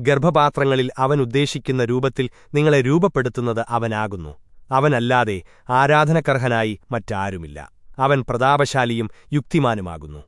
ഗർഭപാത്രങ്ങളിൽ അവൻ ഉദ്ദേശിക്കുന്ന രൂപത്തിൽ നിങ്ങളെ രൂപപ്പെടുത്തുന്നത് അവനാകുന്നു. അവനല്ലാതെ ആരാധനക്കർഹനായി മറ്റാരുമില്ല. അവൻ പ്രതാപശാലിയും യുക്തിമാനുമാകുന്നു.